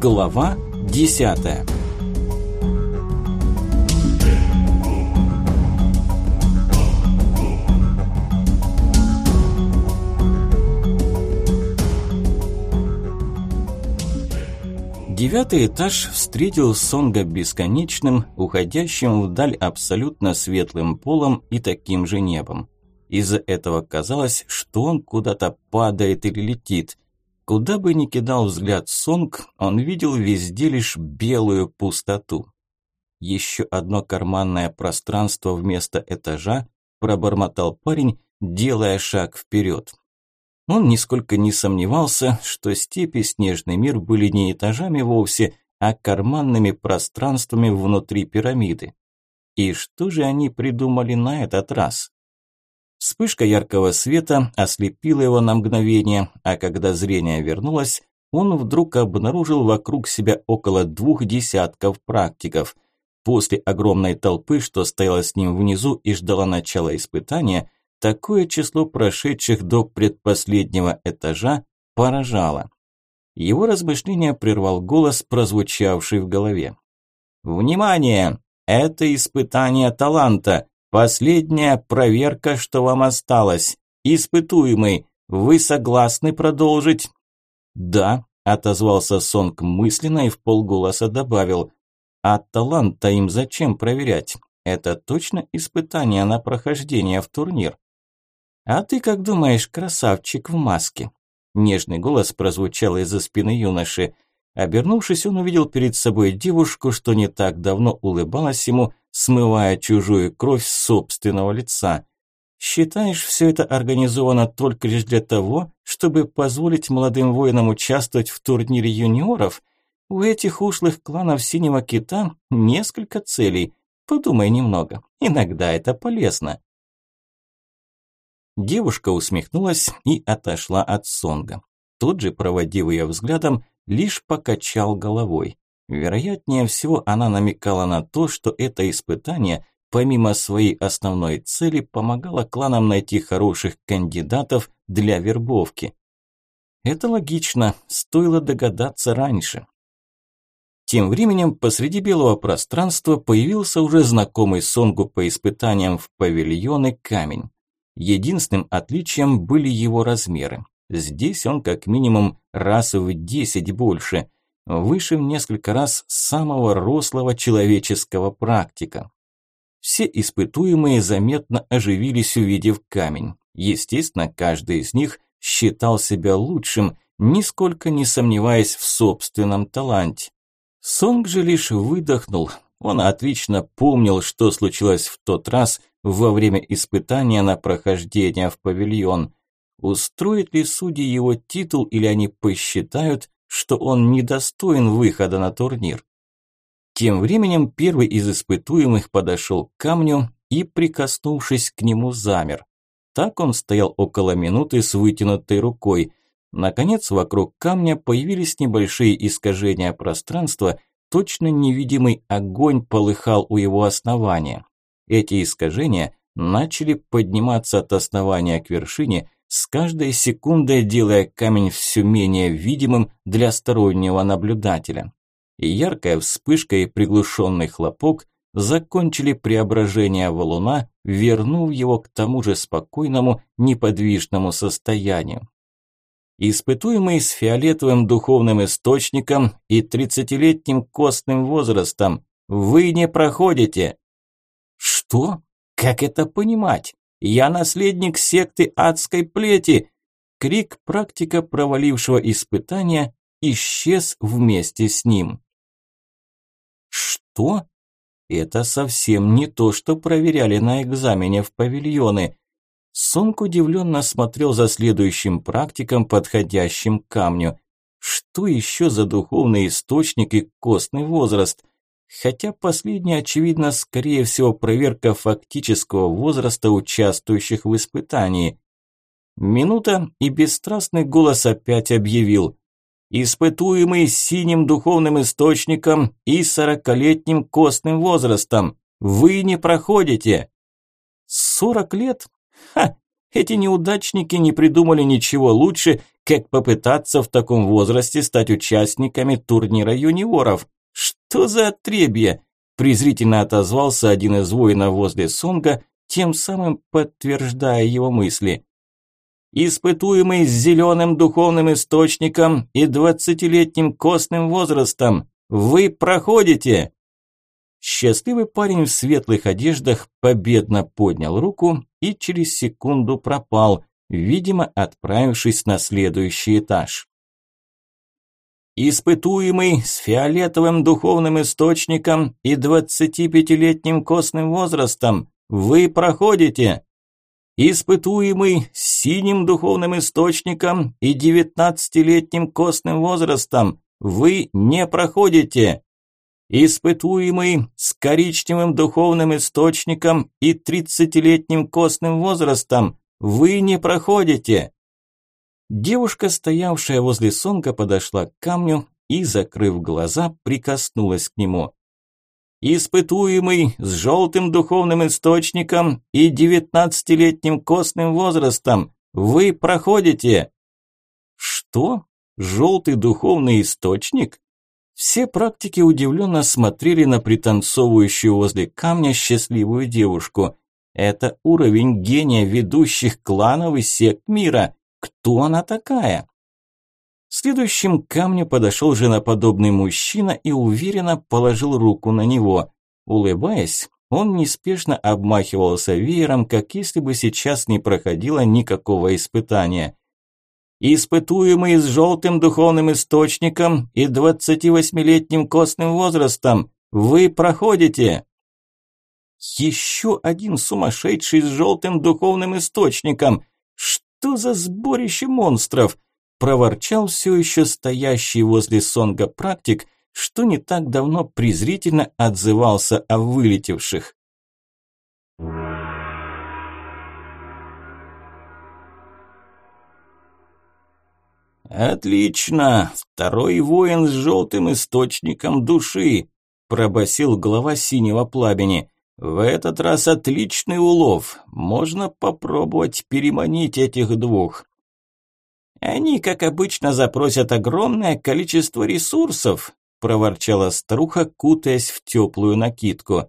Глава 10. Девятый этаж встретил Сонга бесконечным, уходящим вдаль абсолютно светлым полом и таким же небом. Из-за этого казалось, что он куда-то падает или летит – Куда бы ни кидал взгляд Сонг, он видел везде лишь белую пустоту. Еще одно карманное пространство вместо этажа, пробормотал парень, делая шаг вперед. Он нисколько не сомневался, что степи Снежный мир были не этажами вовсе, а карманными пространствами внутри пирамиды. И что же они придумали на этот раз? Вспышка яркого света ослепила его на мгновение, а когда зрение вернулось, он вдруг обнаружил вокруг себя около двух десятков практиков. После огромной толпы, что стояла с ним внизу и ждала начала испытания, такое число прошедших до предпоследнего этажа поражало. Его размышления прервал голос, прозвучавший в голове. «Внимание! Это испытание таланта! Последняя проверка, что вам осталось. Испытуемый, вы согласны продолжить? Да, отозвался Сонг мысленно и в полголоса добавил. А талант-то им зачем проверять? Это точно испытание на прохождение в турнир. А ты как думаешь, красавчик в маске? Нежный голос прозвучал из-за спины юноши. Обернувшись, он увидел перед собой девушку, что не так давно улыбалась ему, смывая чужую кровь с собственного лица. Считаешь, все это организовано только лишь для того, чтобы позволить молодым воинам участвовать в турнире юниоров? У этих ушлых кланов Синего Кита несколько целей. Подумай немного. Иногда это полезно. Девушка усмехнулась и отошла от Сонга. Тот же, проводив ее взглядом, лишь покачал головой. Вероятнее всего, она намекала на то, что это испытание, помимо своей основной цели, помогало кланам найти хороших кандидатов для вербовки. Это логично, стоило догадаться раньше. Тем временем посреди белого пространства появился уже знакомый Сонгу по испытаниям в павильоны камень. Единственным отличием были его размеры. Здесь он как минимум раз в десять больше – выше в несколько раз самого рослого человеческого практика. Все испытуемые заметно оживились, увидев камень. Естественно, каждый из них считал себя лучшим, нисколько не сомневаясь в собственном таланте. Сонг же лишь выдохнул. Он отлично помнил, что случилось в тот раз во время испытания на прохождение в павильон. Устроит ли судьи его титул или они посчитают, что он недостоин выхода на турнир. Тем временем первый из испытуемых подошел к камню и, прикоснувшись к нему, замер. Так он стоял около минуты с вытянутой рукой. Наконец, вокруг камня появились небольшие искажения пространства, точно невидимый огонь полыхал у его основания. Эти искажения начали подниматься от основания к вершине, с каждой секундой делая камень все менее видимым для стороннего наблюдателя. И яркая вспышка и приглушенный хлопок закончили преображение валуна, вернув его к тому же спокойному, неподвижному состоянию. Испытуемый с фиолетовым духовным источником и тридцатилетним костным возрастом, вы не проходите. Что? Как это понимать? Я наследник секты адской плети!» Крик практика провалившего испытания исчез вместе с ним. «Что?» Это совсем не то, что проверяли на экзамене в павильоны. Сонг удивленно смотрел за следующим практиком, подходящим к камню. Что еще за духовный источник и костный возраст? Хотя последняя, очевидно, скорее всего, проверка фактического возраста участвующих в испытании. Минута, и бесстрастный голос опять объявил. Испытуемый синим духовным источником и сорокалетним костным возрастом. Вы не проходите. Сорок лет? Ха! Эти неудачники не придумали ничего лучше, как попытаться в таком возрасте стать участниками турнира юниоров. Что за отребье? презрительно отозвался один из воинов возле Сонга, тем самым подтверждая его мысли. Испытуемый с зеленым духовным источником и двадцатилетним костным возрастом, вы проходите. Счастливый парень в светлых одеждах победно поднял руку и через секунду пропал, видимо, отправившись на следующий этаж. Испытуемый с фиолетовым духовным источником и 25-летним костным возрастом, вы проходите. Испытуемый с синим духовным источником и 19-летним костным возрастом, вы не проходите. Испытуемый с коричневым духовным источником и 30-летним костным возрастом, вы не проходите. Девушка, стоявшая возле Сонга, подошла к камню и, закрыв глаза, прикоснулась к нему. Испытуемый с желтым духовным источником и девятнадцатилетним костным возрастом, вы проходите. Что? Желтый духовный источник? Все практики удивленно смотрели на пританцовывающую возле камня счастливую девушку. Это уровень гения ведущих кланов и сект мира. Кто она такая? Следующим к камню подошел женоподобный мужчина и уверенно положил руку на него. Улыбаясь, он неспешно обмахивался веером, как если бы сейчас не проходило никакого испытания. Испытуемый с желтым духовным источником и 28-летним костным возрастом, вы проходите. Еще один сумасшедший с желтым духовным источником. За сборище монстров? Проворчал все еще стоящий возле Сонга практик, что не так давно презрительно отзывался о вылетевших. «Отлично! Второй воин с желтым источником души!» – пробасил глава синего пламени. В этот раз отличный улов. Можно попробовать переманить этих двух. Они, как обычно, запросят огромное количество ресурсов, проворчала старуха, кутаясь в теплую накидку.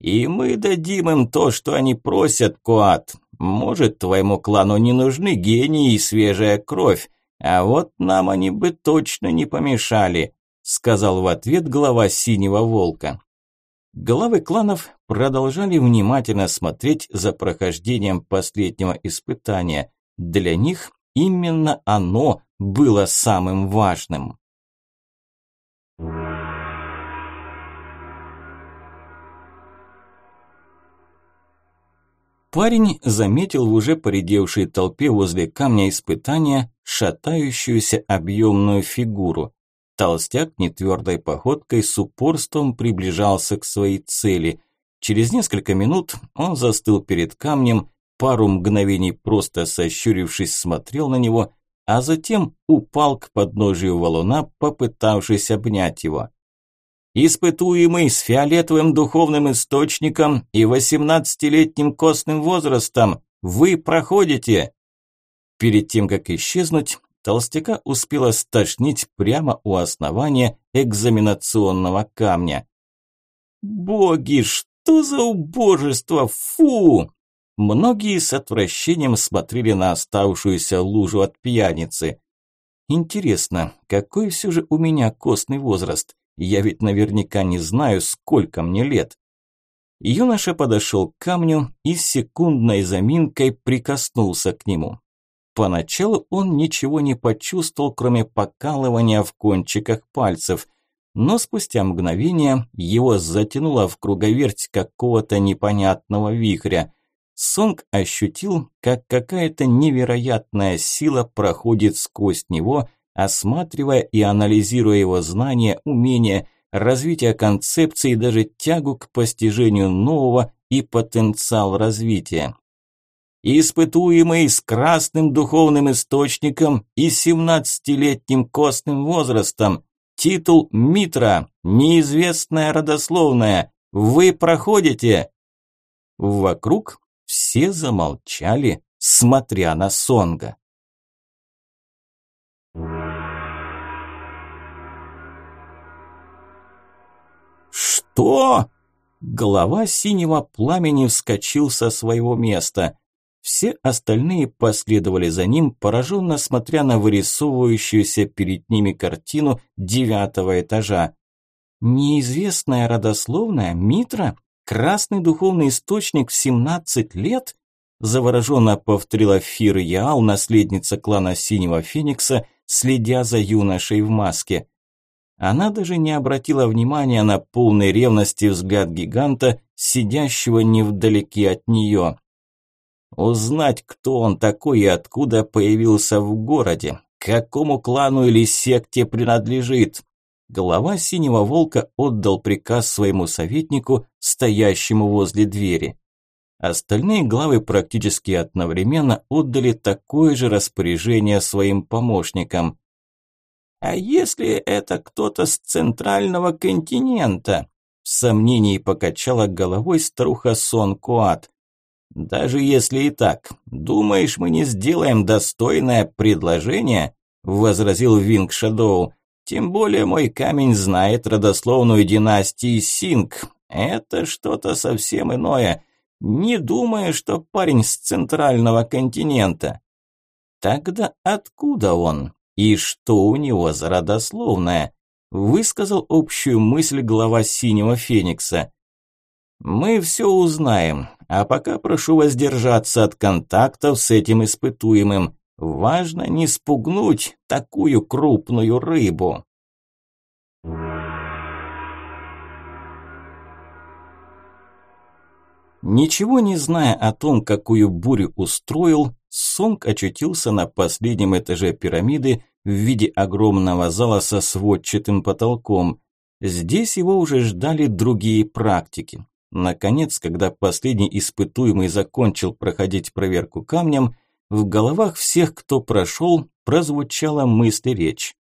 И мы дадим им то, что они просят, Куат. Может, твоему клану не нужны гении и свежая кровь, а вот нам они бы точно не помешали, сказал в ответ глава синего волка. Главы кланов продолжали внимательно смотреть за прохождением последнего испытания. Для них именно оно было самым важным. Парень заметил в уже поредевшей толпе возле камня испытания шатающуюся объемную фигуру. Толстяк нетвердой походкой с упорством приближался к своей цели. Через несколько минут он застыл перед камнем, пару мгновений просто сощурившись смотрел на него, а затем упал к подножию валуна, попытавшись обнять его. Испытуемый с фиолетовым духовным источником и восемнадцатилетним костным возрастом, вы проходите. Перед тем, как исчезнуть, толстяка успела стошнить прямо у основания экзаменационного камня. «Боги, что за убожество! Фу!» Многие с отвращением смотрели на оставшуюся лужу от пьяницы. «Интересно, какой все же у меня костный возраст? Я ведь наверняка не знаю, сколько мне лет». Юноша подошел к камню и секундной заминкой прикоснулся к нему. Поначалу он ничего не почувствовал, кроме покалывания в кончиках пальцев, но спустя мгновение его затянуло в круговерть какого-то непонятного вихря. Сонг ощутил, как какая-то невероятная сила проходит сквозь него, осматривая и анализируя его знания, умения, развитие концепции и даже тягу к постижению нового и потенциал развития испытуемый с красным духовным источником и 17-летним костным возрастом. Титул Митра, неизвестная родословная. Вы проходите. Вокруг все замолчали, смотря на Сонга. «Что?» Глава синего пламени вскочил со своего места – все остальные последовали за ним, пораженно смотря на вырисовывающуюся перед ними картину девятого этажа. Неизвестная родословная Митра? Красный духовный источник в 17 лет? Завороженно повторила Фир Яал, наследница клана Синего Феникса, следя за юношей в маске. Она даже не обратила внимания на полный ревности взгляд гиганта, сидящего невдалеке от нее. Узнать, кто он такой и откуда появился в городе, какому клану или секте принадлежит. Глава Синего Волка отдал приказ своему советнику, стоящему возле двери. Остальные главы практически одновременно отдали такое же распоряжение своим помощникам. «А если это кто-то с центрального континента?» В сомнении покачала головой старуха Сон Куат. «Даже если и так, думаешь, мы не сделаем достойное предложение?» – возразил Винг Шадоу. «Тем более мой камень знает родословную династии Синг. Это что-то совсем иное. Не думаю, что парень с центрального континента». «Тогда откуда он? И что у него за родословная?» – высказал общую мысль глава Синего Феникса. «Мы все узнаем, а пока прошу воздержаться от контактов с этим испытуемым. Важно не спугнуть такую крупную рыбу». Ничего не зная о том, какую бурю устроил, Сонг очутился на последнем этаже пирамиды в виде огромного зала со сводчатым потолком. Здесь его уже ждали другие практики. Наконец, когда последний испытуемый закончил проходить проверку камнем, в головах всех, кто прошел, прозвучала мысль речь.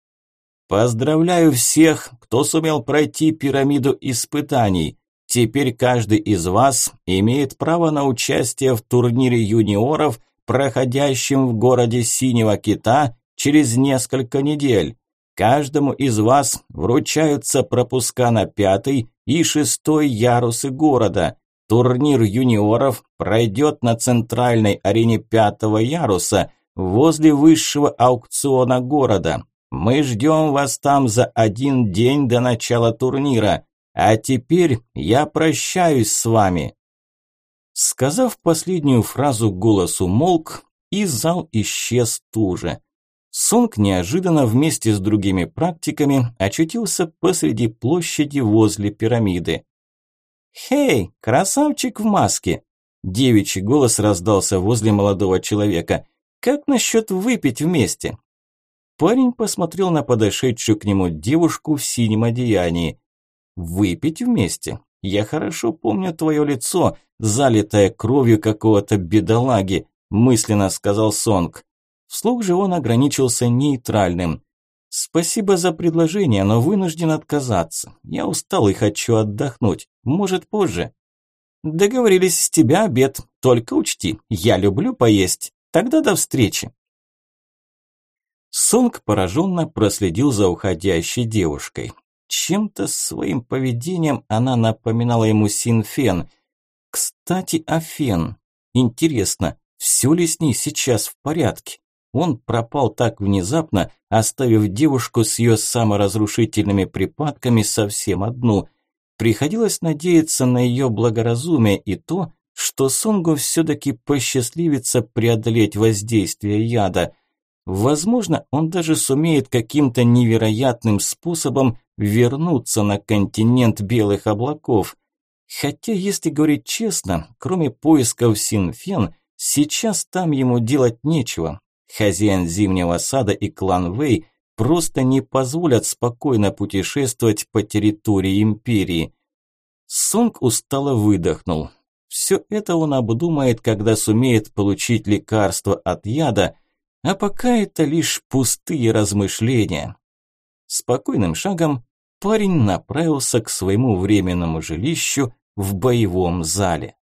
«Поздравляю всех, кто сумел пройти пирамиду испытаний. Теперь каждый из вас имеет право на участие в турнире юниоров, проходящем в городе Синего Кита через несколько недель. Каждому из вас вручаются пропуска на пятый и шестой ярусы города. Турнир юниоров пройдет на центральной арене пятого яруса возле высшего аукциона города. Мы ждем вас там за один день до начала турнира. А теперь я прощаюсь с вами. Сказав последнюю фразу, голос умолк, и зал исчез туже. Сонг неожиданно вместе с другими практиками очутился посреди площади возле пирамиды. «Хей, красавчик в маске!» Девичий голос раздался возле молодого человека. «Как насчет выпить вместе?» Парень посмотрел на подошедшую к нему девушку в синем одеянии. «Выпить вместе? Я хорошо помню твое лицо, залитое кровью какого-то бедолаги», мысленно сказал Сонг. Вслух же он ограничился нейтральным. «Спасибо за предложение, но вынужден отказаться. Я устал и хочу отдохнуть. Может, позже?» «Договорились с тебя обед. Только учти, я люблю поесть. Тогда до встречи». Сонг пораженно проследил за уходящей девушкой. Чем-то своим поведением она напоминала ему Синфен. Кстати, о Фен. Интересно, все ли с ней сейчас в порядке? Он пропал так внезапно, оставив девушку с ее саморазрушительными припадками совсем одну. Приходилось надеяться на ее благоразумие и то, что Сонгу все-таки посчастливится преодолеть воздействие яда. Возможно, он даже сумеет каким-то невероятным способом вернуться на континент белых облаков. Хотя, если говорить честно, кроме поисков Синфен, сейчас там ему делать нечего. Хозяин Зимнего сада и клан Вэй просто не позволят спокойно путешествовать по территории империи. Сонг устало выдохнул. Все это он обдумает, когда сумеет получить лекарство от яда, а пока это лишь пустые размышления. Спокойным шагом парень направился к своему временному жилищу в боевом зале.